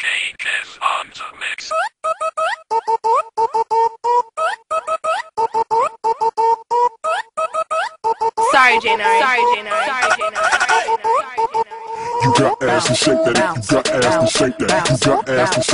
Kev on the mix. Sorry, Jane. Sorry, Jane. Sorry, Jane. You got ass to shake that. You got ass to shake that. You got ass to shake.